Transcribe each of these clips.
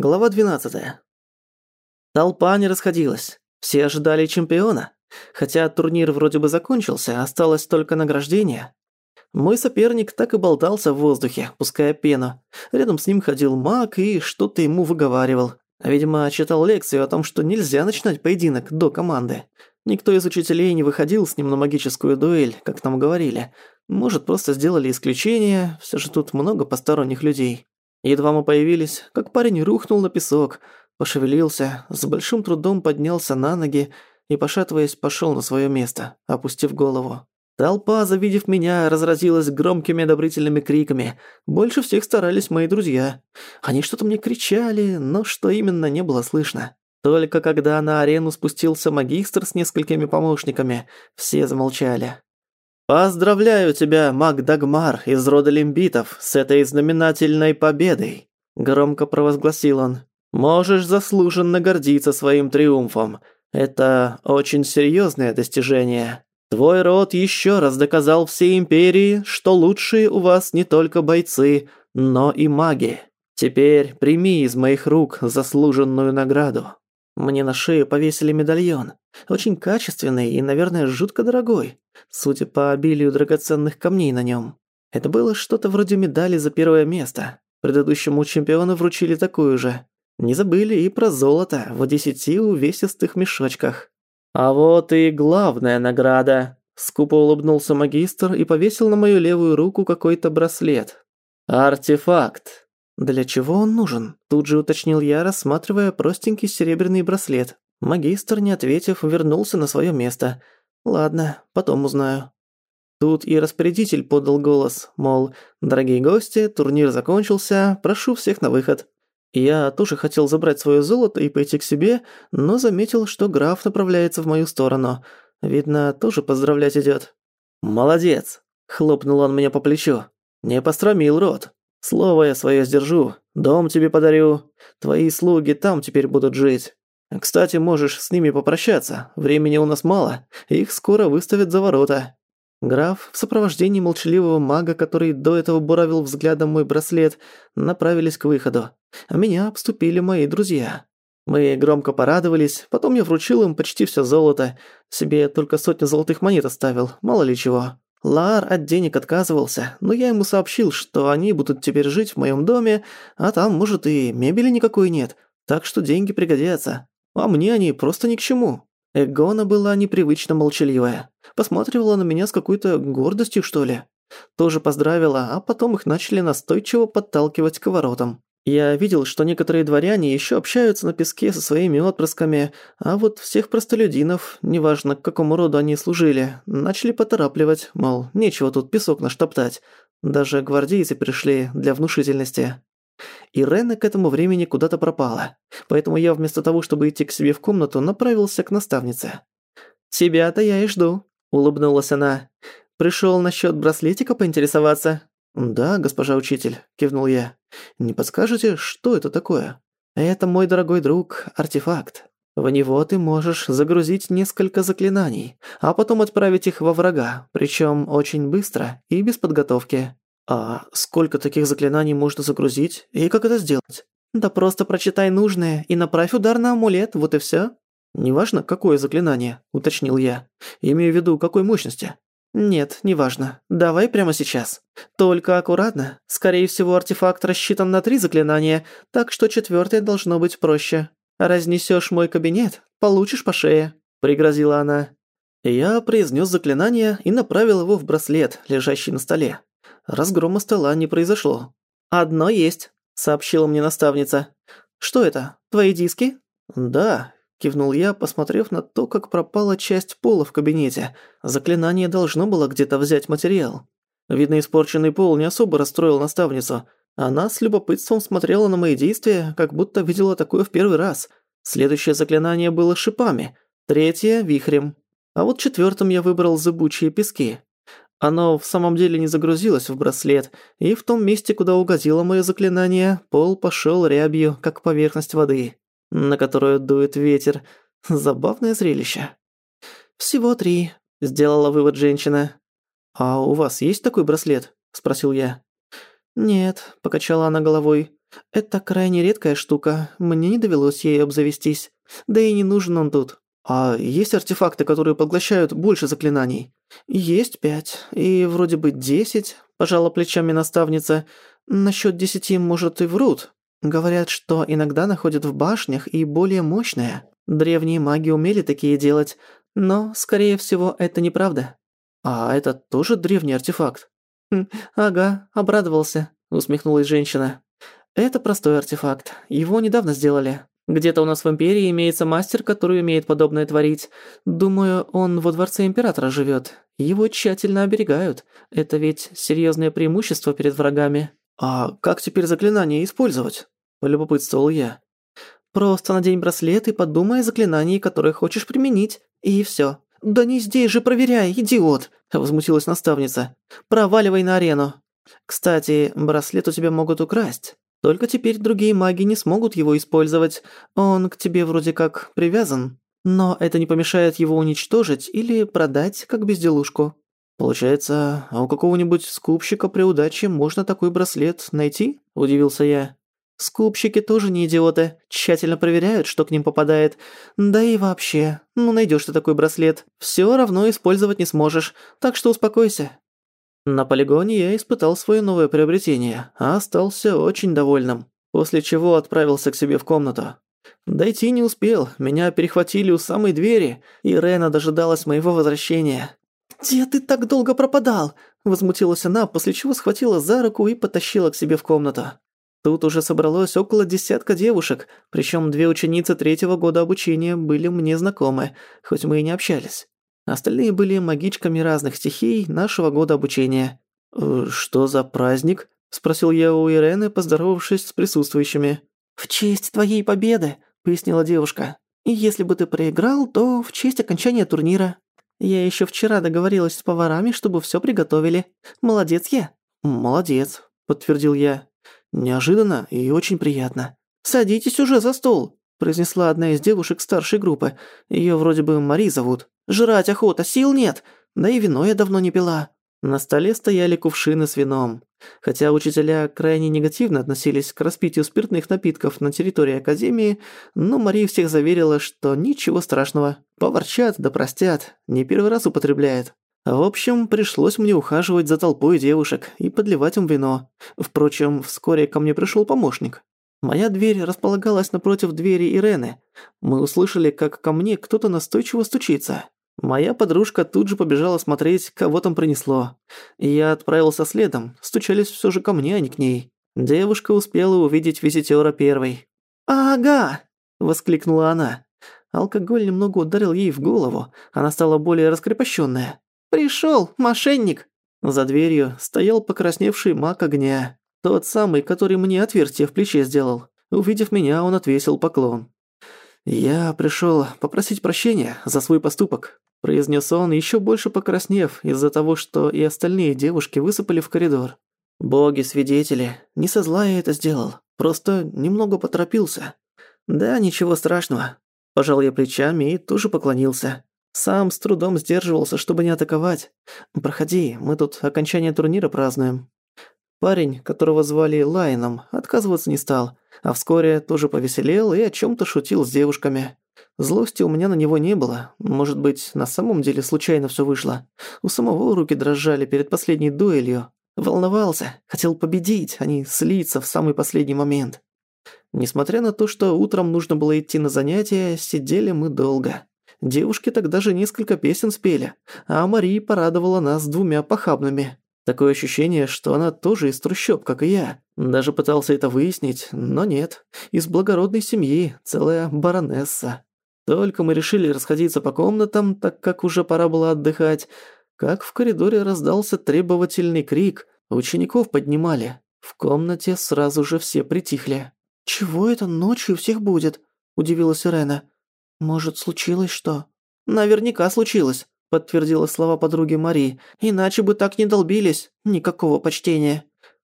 Глава 12. Толпа не расходилась. Все ожидали чемпиона. Хотя турнир вроде бы закончился, осталось только награждение. Мой соперник так и болтался в воздухе, пуская пену. Рядом с ним ходил маг и что-то ему выговаривал. Видимо, читал лекцию о том, что нельзя начинать поединок до команды. Никто из учителей не выходил с ним на магическую дуэль, как нам говорили. Может, просто сделали исключение, все же тут много посторонних людей. Едва мы появились, как парень рухнул на песок, пошевелился, с большим трудом поднялся на ноги и, пошатываясь, пошёл на своё место, опустив голову. Толпа, завидев меня, разразилась громкими одобрительными криками. Больше всех старались мои друзья. Они что-то мне кричали, но что именно не было слышно. Только когда на арену спустился магистр с несколькими помощниками, все замолчали. «Поздравляю тебя, маг Дагмар из рода лимбитов, с этой знаменательной победой!» Громко провозгласил он. «Можешь заслуженно гордиться своим триумфом. Это очень серьезное достижение. Твой род еще раз доказал всей империи, что лучшие у вас не только бойцы, но и маги. Теперь прими из моих рук заслуженную награду». Мне на шею повесили медальон. Очень качественный и, наверное, жутко дорогой, судя по обилию драгоценных камней на нем. Это было что-то вроде медали за первое место. Предыдущему чемпиону вручили такую же. Не забыли и про золото в десяти увесистых мешочках. А вот и главная награда. Скупо улыбнулся магистр и повесил на мою левую руку какой-то браслет. Артефакт. «Для чего он нужен?» Тут же уточнил я, рассматривая простенький серебряный браслет. Магистр, не ответив, вернулся на своё место. «Ладно, потом узнаю». Тут и распорядитель подал голос, мол, «Дорогие гости, турнир закончился, прошу всех на выход». Я тоже хотел забрать своё золото и пойти к себе, но заметил, что граф направляется в мою сторону. Видно, тоже поздравлять идёт. «Молодец!» – хлопнул он меня по плечу. «Не постромил рот». Слово я свое сдержу, дом тебе подарю. Твои слуги там теперь будут жить. Кстати, можешь с ними попрощаться. Времени у нас мало, их скоро выставят за ворота». Граф в сопровождении молчаливого мага, который до этого буравил взглядом мой браслет, направились к выходу, а меня обступили мои друзья. Мы громко порадовались, потом я вручил им почти всё золото, себе только сотню золотых монет оставил, мало ли чего. Лар от денег отказывался, но я ему сообщил, что они будут теперь жить в моем доме, а там, может, и мебели никакой нет, так что деньги пригодятся. А мне они просто ни к чему. Эгона была непривычно молчаливая. Посматривала на меня с какой-то гордостью, что ли. Тоже поздравила, а потом их начали настойчиво подталкивать к воротам. Я видел, что некоторые дворяне еще общаются на песке со своими отпрысками, а вот всех простолюдинов, неважно к какому роду они служили, начали поторапливать, мол, нечего тут песок наштоптать. Даже гвардейцы пришли для внушительности. Ирена к этому времени куда-то пропала, поэтому я вместо того, чтобы идти к себе в комнату, направился к наставнице. «Тебя-то я и жду», — улыбнулась она. «Пришёл насчёт браслетика поинтересоваться?» «Да, госпожа учитель», – кивнул я. «Не подскажете, что это такое?» «Это, мой дорогой друг, артефакт. В него ты можешь загрузить несколько заклинаний, а потом отправить их во врага, причем очень быстро и без подготовки». «А сколько таких заклинаний можно загрузить и как это сделать?» «Да просто прочитай нужное и направь удар на амулет, вот и всё». «Неважно, какое заклинание», – уточнил я. «Имею в виду, какой мощности». «Нет, неважно. Давай прямо сейчас. Только аккуратно. Скорее всего, артефакт рассчитан на три заклинания, так что четвёртое должно быть проще. Разнесёшь мой кабинет, получишь по шее», — пригрозила она. Я произнёс заклинание и направил его в браслет, лежащий на столе. Разгрома стола не произошло. «Одно есть», — сообщила мне наставница. «Что это? Твои диски?» «Да, Кивнул я, посмотрев на то, как пропала часть пола в кабинете. Заклинание должно было где-то взять материал. Видно, испорченный пол не особо расстроил наставницу. Она с любопытством смотрела на мои действия, как будто видела такое в первый раз. Следующее заклинание было шипами, третье – вихрем. А вот четвертым я выбрал зыбучие пески. Оно в самом деле не загрузилось в браслет, и в том месте, куда угодило мое заклинание, пол пошел рябью, как поверхность воды на которую дует ветер. Забавное зрелище. «Всего три», — сделала вывод женщина. «А у вас есть такой браслет?» — спросил я. «Нет», — покачала она головой. Это крайне редкая штука, мне не довелось ей обзавестись. Да и не нужен он тут. А есть артефакты, которые поглощают больше заклинаний? Есть пять, и вроде бы десять, пожала плечами наставница. Насчёт десяти, может, и врут. Говорят, что иногда находят в башнях и более мощные. Древние маги умели такие делать, но, скорее всего, это неправда. А это тоже древний артефакт? Хм, ага, обрадовался, усмехнулась женщина. Это простой артефакт. Его недавно сделали. Где-то у нас в Империи имеется мастер, который умеет подобное творить. Думаю, он во дворце Императора живёт. Его тщательно оберегают. Это ведь серьёзное преимущество перед врагами. А как теперь заклинание использовать? Полюбопытствовал я. Просто надень браслет и подумай о заклинании, которое хочешь применить. И всё. «Да не здесь же проверяй, идиот!» – возмутилась наставница. «Проваливай на арену!» «Кстати, браслет у тебя могут украсть. Только теперь другие маги не смогут его использовать. Он к тебе вроде как привязан. Но это не помешает его уничтожить или продать как безделушку. Получается, а у какого-нибудь скупщика при удаче можно такой браслет найти? Удивился я. Скупщики тоже не идиоты, тщательно проверяют, что к ним попадает. Да и вообще, ну найдёшь ты такой браслет, всё равно использовать не сможешь, так что успокойся. На полигоне я испытал своё новое приобретение, а остался очень довольным, после чего отправился к себе в комнату. Дойти не успел, меня перехватили у самой двери, и Рена дожидалась моего возвращения. «Где ты так долго пропадал?» – возмутилась она, после чего схватила за руку и потащила к себе в комнату. Тут уже собралось около десятка девушек, причём две ученицы третьего года обучения были мне знакомы, хоть мы и не общались. Остальные были магичками разных стихий нашего года обучения. «Э, «Что за праздник?» – спросил я у Ирены, поздоровавшись с присутствующими. «В честь твоей победы», – пояснила девушка. «И если бы ты проиграл, то в честь окончания турнира. Я ещё вчера договорилась с поварами, чтобы всё приготовили. Молодец я». «Молодец», – подтвердил я. «Неожиданно и очень приятно». «Садитесь уже за стол», – произнесла одна из девушек старшей группы. Её вроде бы Мари зовут. Жрать охота, сил нет. Да и вино я давно не пила». На столе стояли кувшины с вином. Хотя учителя крайне негативно относились к распитию спиртных напитков на территории Академии, но Мария всех заверила, что ничего страшного. Поворчат да простят, не первый раз употребляет. В общем, пришлось мне ухаживать за толпой девушек и подливать им вино. Впрочем, вскоре ко мне пришёл помощник. Моя дверь располагалась напротив двери Ирены. Мы услышали, как ко мне кто-то настойчиво стучится. Моя подружка тут же побежала смотреть, кого там принесло. Я отправился следом, стучались все же ко мне, а не к ней. Девушка успела увидеть визитёра первой. «Ага!» – воскликнула она. Алкоголь немного ударил ей в голову, она стала более раскрепощенная. «Пришёл, мошенник!» За дверью стоял покрасневший маг огня. Тот самый, который мне отверстие в плече сделал. Увидев меня, он отвесил поклон. «Я пришёл попросить прощения за свой поступок», произнес он, ещё больше покраснев из-за того, что и остальные девушки высыпали в коридор. «Боги-свидетели, не со зла я это сделал, просто немного поторопился». «Да, ничего страшного». Пожал я плечами и тоже поклонился. Сам с трудом сдерживался, чтобы не атаковать. «Проходи, мы тут окончание турнира празднуем». Парень, которого звали Лайном, отказываться не стал, а вскоре тоже повеселел и о чём-то шутил с девушками. Злости у меня на него не было. Может быть, на самом деле случайно всё вышло. У самого руки дрожали перед последней дуэлью. Волновался, хотел победить, а не слиться в самый последний момент. Несмотря на то, что утром нужно было идти на занятия, сидели мы долго. Девушки тогда же несколько песен спели, а Мария порадовала нас двумя похабными. Такое ощущение, что она тоже из трущоб, как и я. Даже пытался это выяснить, но нет. Из благородной семьи, целая баронесса. Только мы решили расходиться по комнатам, так как уже пора было отдыхать, как в коридоре раздался требовательный крик. Учеников поднимали. В комнате сразу же все притихли. «Чего это ночью всех будет?» – удивилась Ирена. «Может, случилось что?» «Наверняка случилось подтвердила слова подруги Мари. Иначе бы так не долбились. Никакого почтения.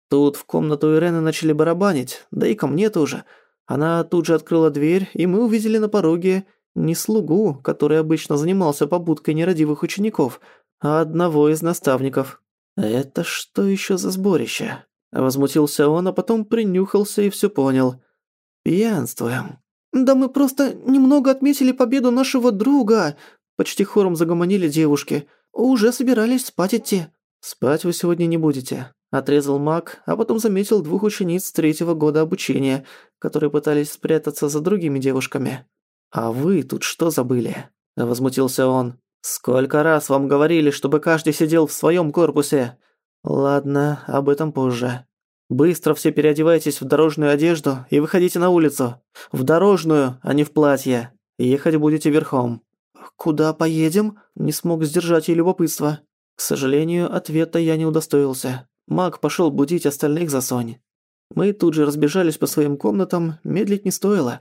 Тут в комнату Ирены начали барабанить, да и ко мне тоже. Она тут же открыла дверь, и мы увидели на пороге не слугу, который обычно занимался побудкой нерадивых учеников, а одного из наставников. Это что еще за сборище? Возмутился он, а потом принюхался и всё понял. «Пьянствуем». «Да мы просто немного отметили победу нашего друга», почти хором загомонили девушки. «Уже собирались спать идти». «Спать вы сегодня не будете», – отрезал маг, а потом заметил двух учениц третьего года обучения, которые пытались спрятаться за другими девушками. «А вы тут что забыли?» – возмутился он. «Сколько раз вам говорили, чтобы каждый сидел в своем корпусе?» «Ладно, об этом позже. Быстро все переодевайтесь в дорожную одежду и выходите на улицу. В дорожную, а не в платье. Ехать будете верхом». «Куда поедем?» – не смог сдержать ей любопытство. К сожалению, ответа я не удостоился. Маг пошел будить остальных за Сонь. Мы тут же разбежались по своим комнатам, медлить не стоило.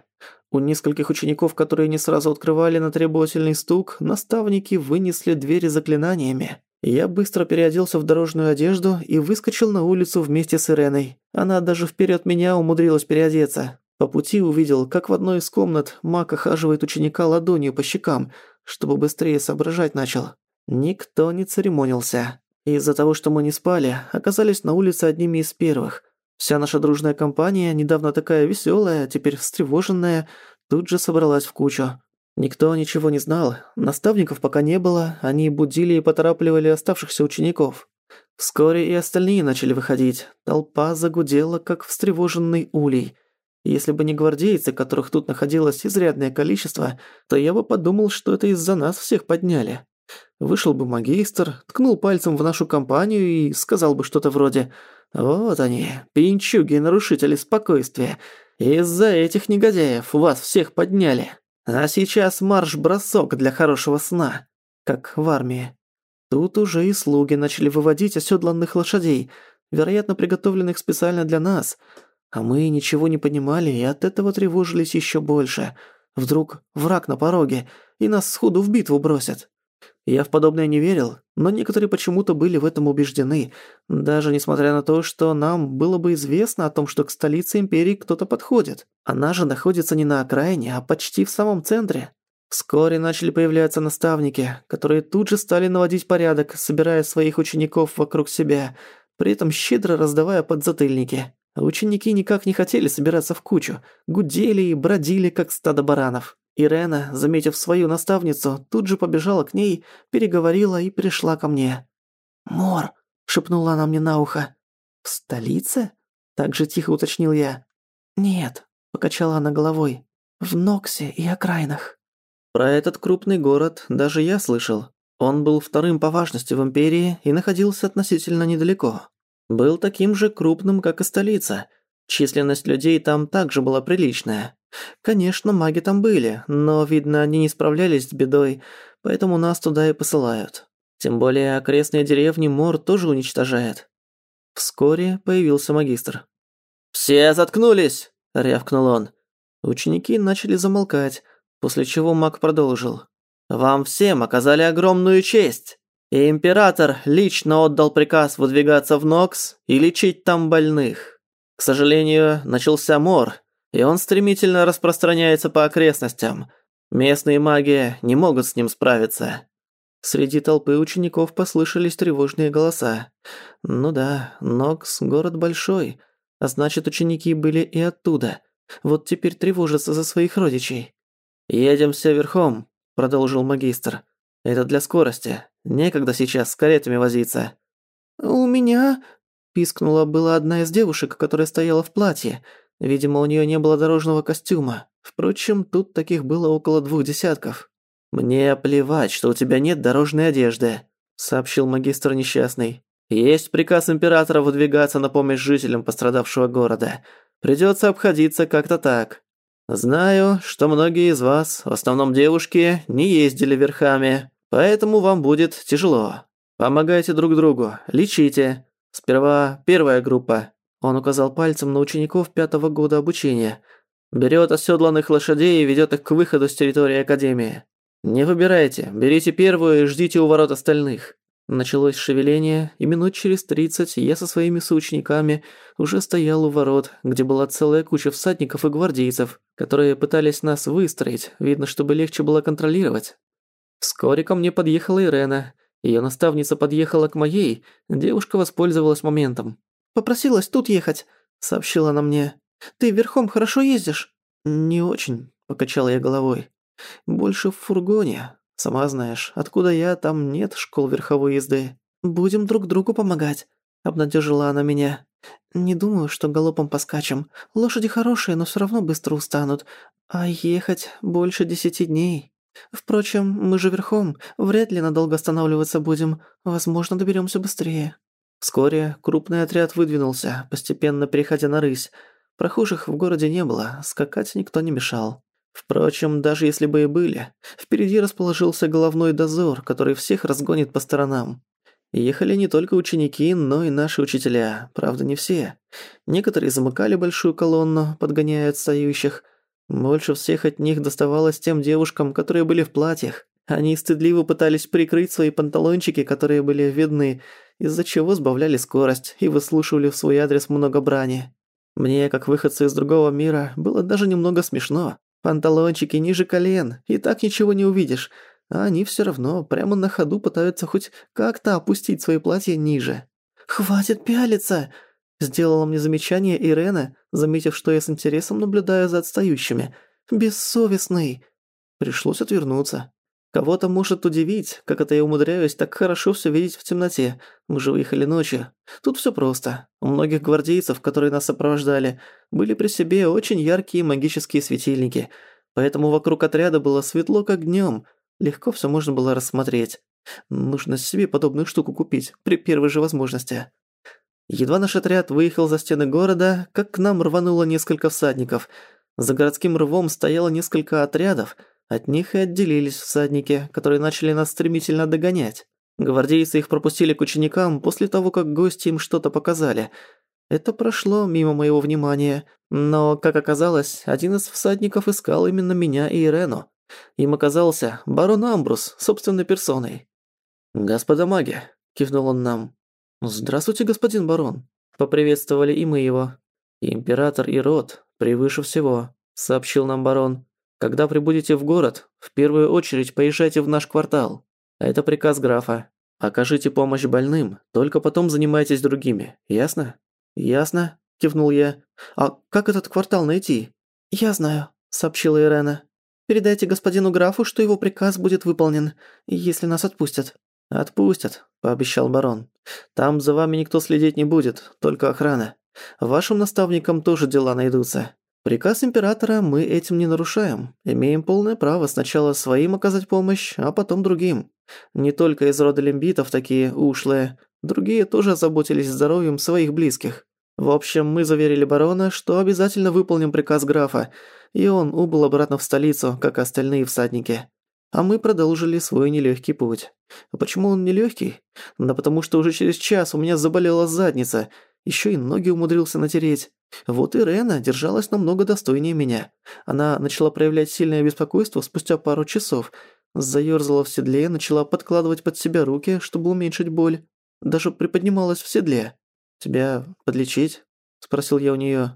У нескольких учеников, которые не сразу открывали на требовательный стук, наставники вынесли двери заклинаниями. Я быстро переоделся в дорожную одежду и выскочил на улицу вместе с Иреной. Она даже вперед меня умудрилась переодеться. По пути увидел, как в одной из комнат маг охаживает ученика ладонью по щекам, чтобы быстрее соображать начал. Никто не церемонился. Из-за того, что мы не спали, оказались на улице одними из первых. Вся наша дружная компания, недавно такая веселая, теперь встревоженная, тут же собралась в кучу. Никто ничего не знал, наставников пока не было, они будили и поторапливали оставшихся учеников. Вскоре и остальные начали выходить. Толпа загудела, как встревоженный улей. Если бы не гвардейцы, которых тут находилось изрядное количество, то я бы подумал, что это из-за нас всех подняли. Вышел бы магистр, ткнул пальцем в нашу компанию и сказал бы что-то вроде «Вот они, пинчуги нарушители спокойствия. Из-за этих негодяев вас всех подняли. А сейчас марш-бросок для хорошего сна». Как в армии. Тут уже и слуги начали выводить оседланных лошадей, вероятно, приготовленных специально для нас. А мы ничего не понимали и от этого тревожились еще больше. Вдруг враг на пороге, и нас сходу в битву бросят. Я в подобное не верил, но некоторые почему-то были в этом убеждены, даже несмотря на то, что нам было бы известно о том, что к столице империи кто-то подходит. Она же находится не на окраине, а почти в самом центре. Вскоре начали появляться наставники, которые тут же стали наводить порядок, собирая своих учеников вокруг себя, при этом щедро раздавая подзатыльники. А ученики никак не хотели собираться в кучу, гудели и бродили, как стадо баранов. Ирена, заметив свою наставницу, тут же побежала к ней, переговорила и пришла ко мне. «Мор», — шепнула она мне на ухо. «В столице?» — так же тихо уточнил я. «Нет», — покачала она головой. «В Ноксе и окраинах». Про этот крупный город даже я слышал. Он был вторым по важности в Империи и находился относительно недалеко. Был таким же крупным, как и столица. Численность людей там также была приличная. Конечно, маги там были, но, видно, они не справлялись с бедой, поэтому нас туда и посылают. Тем более окрестные деревни Мор тоже уничтожает. Вскоре появился магистр. «Все заткнулись!» – рявкнул он. Ученики начали замолкать, после чего маг продолжил. «Вам всем оказали огромную честь, и император лично отдал приказ выдвигаться в Нокс и лечить там больных. К сожалению, начался мор, и он стремительно распространяется по окрестностям. Местные маги не могут с ним справиться. Среди толпы учеников послышались тревожные голоса. Ну да, Нокс – город большой, а значит, ученики были и оттуда. Вот теперь тревожатся за своих родичей. «Едем все верхом», – продолжил магистр. «Это для скорости. Некогда сейчас с каретами возиться». «У меня...» – пискнула была одна из девушек, которая стояла в платье – Видимо, у нее не было дорожного костюма. Впрочем, тут таких было около двух десятков. «Мне плевать, что у тебя нет дорожной одежды», – сообщил магистр несчастный. «Есть приказ императора выдвигаться на помощь жителям пострадавшего города. Придется обходиться как-то так. Знаю, что многие из вас, в основном девушки, не ездили верхами, поэтому вам будет тяжело. Помогайте друг другу, лечите. Сперва первая группа, он указал пальцем на учеников пятого года обучения. Берет оседланных лошадей и ведет их к выходу с территории Академии. Не выбирайте, берите первую и ждите у ворот остальных. Началось шевеление, и минут через тридцать я со своими соучениками уже стоял у ворот, где была целая куча всадников и гвардейцев, которые пытались нас выстроить, видно, чтобы легче было контролировать. Вскоре ко мне подъехала Ирена. Ее наставница подъехала к моей, девушка воспользовалась моментом. попросилась тут ехать», — сообщила она мне. «Ты верхом хорошо ездишь?» «Не очень», — покачал я головой. «Больше в фургоне. Сама знаешь, откуда я, там нет школ верховой езды. Будем друг другу помогать», — обнадежила она меня. «Не думаю, что галопом поскачем. Лошади хорошие, но все равно быстро устанут. А ехать больше десяти дней. Впрочем, мы же верхом, вряд ли надолго останавливаться будем. Возможно, доберемся быстрее». Вскоре крупный отряд выдвинулся, постепенно переходя на рысь. Прохожих в городе не было, скакать никто не мешал. Впрочем, даже если бы и были, впереди расположился головной дозор, который всех разгонит по сторонам. Ехали не только ученики, но и наши учителя, правда не все. Некоторые замыкали большую колонну, подгоняя отстающих. Больше всех от них доставалось тем девушкам, которые были в платьях. Они стыдливо пытались прикрыть свои панталончики, которые были видны, из-за чего сбавляли скорость и выслушивали в свой адрес много брани. Мне, как выходцу из другого мира, было даже немного смешно. Панталончики ниже колен, и так ничего не увидишь, а они всё равно прямо на ходу пытаются хоть как-то опустить свои платья ниже. «Хватит пялиться!» Сделала мне замечание Ирена, заметив, что я с интересом наблюдаю за отстающими. «Бессовестный!» Пришлось отвернуться. Кого-то может удивить, как это я умудряюсь так хорошо все видеть в темноте. Мы же выехали ночью. Тут все просто. У многих гвардейцев, которые нас сопровождали, были при себе очень яркие магические светильники. Поэтому вокруг отряда было светло, как днем. Легко все можно было рассмотреть. Нужно себе подобную штуку купить при первой же возможности. Едва наш отряд выехал за стены города, как к нам рвануло несколько всадников. За городским рвом стояло несколько отрядов – от них и отделились всадники, которые начали нас стремительно догонять. Гвардейцы их пропустили к ученикам после того, как гости им что-то показали. Это прошло мимо моего внимания, но, как оказалось, один из всадников искал именно меня и Ирену. Им оказался барон Амбрус собственной персоной. «Господа маги», — кивнул он нам. «Здравствуйте, господин барон», — поприветствовали и мы его. «Император и род превыше всего», — сообщил нам барон. Когда прибудете в город, в первую очередь поезжайте в наш квартал. Это приказ графа. Окажите помощь больным, только потом занимайтесь другими. Ясно? Ясно, кивнул я. А как этот квартал найти? Я знаю, сообщила Ирена. Передайте господину графу, что его приказ будет выполнен, если нас отпустят. Отпустят, пообещал барон. Там за вами никто следить не будет, только охрана. Вашим наставникам тоже дела найдутся. Приказ императора мы этим не нарушаем. Имеем полное право сначала своим оказать помощь, а потом другим. Не только из рода лимбитов такие ушлые. Другие тоже озаботились здоровьем своих близких. В общем, мы заверили барона, что обязательно выполним приказ графа, и он убыл обратно в столицу, как остальные всадники. А мы продолжили свой нелегкий путь. А почему он нелегкий? Да потому что уже через час у меня заболела задница, еще и ноги умудрился натереть. Вот и Рена держалась намного достойнее меня. Она начала проявлять сильное беспокойство спустя пару часов. Заёрзала в седле, начала подкладывать под себя руки, чтобы уменьшить боль. Даже приподнималась в седле. «Тебя подлечить?» – спросил я у неё.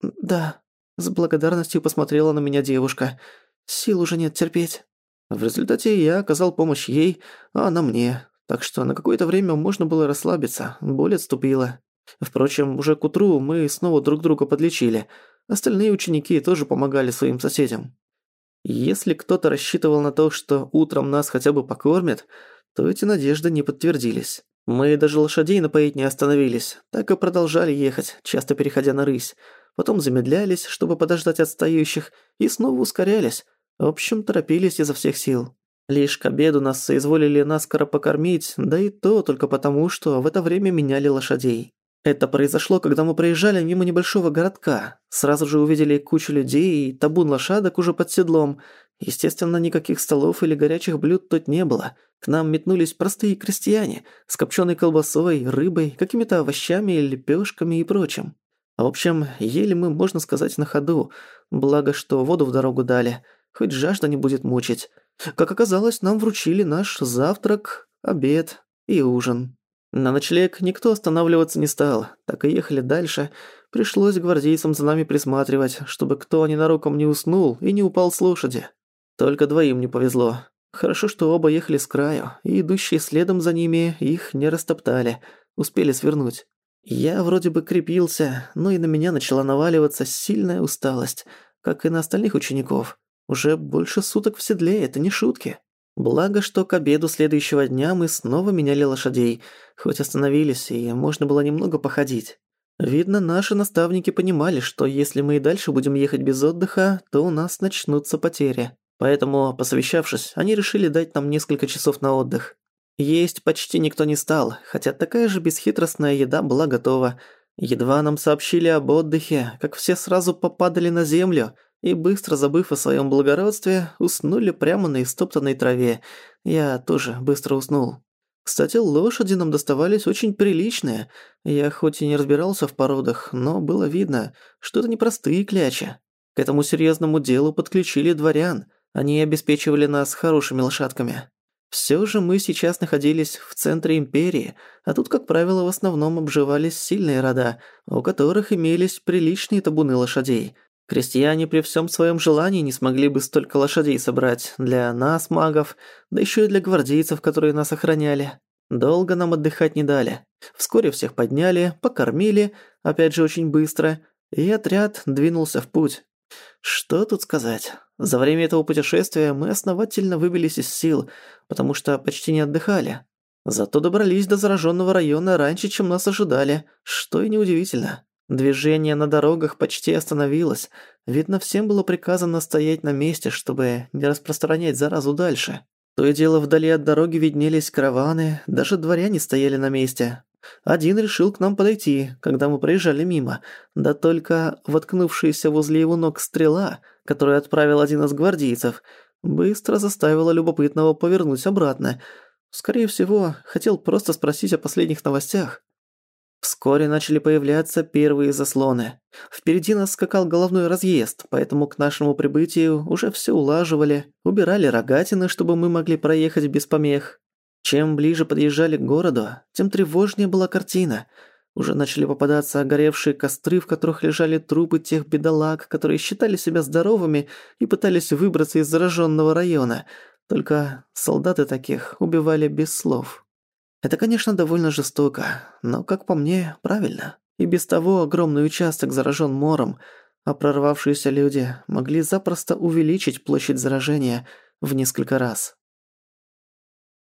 «Да», – с благодарностью посмотрела на меня девушка. «Сил уже нет терпеть». В результате я оказал помощь ей, а она мне. Так что на какое-то время можно было расслабиться, боль отступила. Впрочем, уже к утру мы снова друг друга подлечили. Остальные ученики тоже помогали своим соседям. Если кто-то рассчитывал на то, что утром нас хотя бы покормят, то эти надежды не подтвердились. Мы даже лошадей напоить не остановились, так и продолжали ехать, часто переходя на рысь. Потом замедлялись, чтобы подождать отстающих, и снова ускорялись. В общем, торопились изо всех сил. Лишь к обеду нас соизволили наскоро покормить, да и то только потому, что в это время меняли лошадей. Это произошло, когда мы проезжали мимо небольшого городка. Сразу же увидели кучу людей и табун лошадок уже под седлом. Естественно, никаких столов или горячих блюд тут не было. К нам метнулись простые крестьяне с копченой колбасой, рыбой, какими-то овощами, лепешками и прочим. В общем, ели мы, можно сказать, на ходу. Благо, что воду в дорогу дали. Хоть жажда не будет мучить. Как оказалось, нам вручили наш завтрак, обед и ужин. На ночлег никто останавливаться не стал, так и ехали дальше. Пришлось гвардейцам за нами присматривать, чтобы кто ненароком не уснул и не упал с лошади. Только двоим не повезло. Хорошо, что оба ехали с краю, и идущие следом за ними их не растоптали, успели свернуть. Я вроде бы крепился, но и на меня начала наваливаться сильная усталость, как и на остальных учеников. Уже больше суток в седле, это не шутки. Благо, что к обеду следующего дня мы снова меняли лошадей, хоть остановились, и можно было немного походить. Видно, наши наставники понимали, что если мы и дальше будем ехать без отдыха, то у нас начнутся потери. Поэтому, посовещавшись, они решили дать нам несколько часов на отдых. Есть почти никто не стал, хотя такая же бесхитростная еда была готова. Едва нам сообщили об отдыхе, как все сразу попадали на землю и, быстро забыв о своем благородстве, уснули прямо на истоптанной траве. Я тоже быстро уснул. Кстати, лошади нам доставались очень приличные. Я хоть и не разбирался в породах, но было видно, что это не простые клячи. К этому серьезному делу подключили дворян. Они обеспечивали нас хорошими лошадками. Все же мы сейчас находились в центре империи, а тут, как правило, в основном обживались сильные рода, у которых имелись приличные табуны лошадей. Крестьяне при всем своем желании не смогли бы столько лошадей собрать для нас, магов, да еще и для гвардейцев, которые нас охраняли. Долго нам отдыхать не дали. Вскоре всех подняли, покормили, опять же очень быстро, и отряд двинулся в путь. Что тут сказать? За время этого путешествия мы основательно выбились из сил, потому что почти не отдыхали. Зато добрались до зараженного района раньше, чем нас ожидали, что и неудивительно. Движение на дорогах почти остановилось. Видно, всем было приказано стоять на месте, чтобы не распространять заразу дальше. То и дело вдали от дороги виднелись караваны, даже дворяне стояли на месте, один решил к нам подойти, когда мы проезжали мимо, да только воткнувшаяся возле его ног стрела, которую отправил один из гвардейцев, быстро заставила любопытного повернуть обратно. Скорее всего, хотел просто спросить о последних новостях. Вскоре начали появляться первые заслоны. Впереди нас скакал головной разъезд, поэтому к нашему прибытию уже все улаживали, убирали рогатины, чтобы мы могли проехать без помех. Чем ближе подъезжали к городу, тем тревожнее была картина. Уже начали попадаться огоревшие костры, в которых лежали трупы тех бедолаг, которые считали себя здоровыми и пытались выбраться из зараженного района. Только солдаты таких убивали без слов. Это, конечно, довольно жестоко, но, как по мне, правильно. И без того огромный участок заражен мором, а прорвавшиеся люди могли запросто увеличить площадь заражения в несколько раз.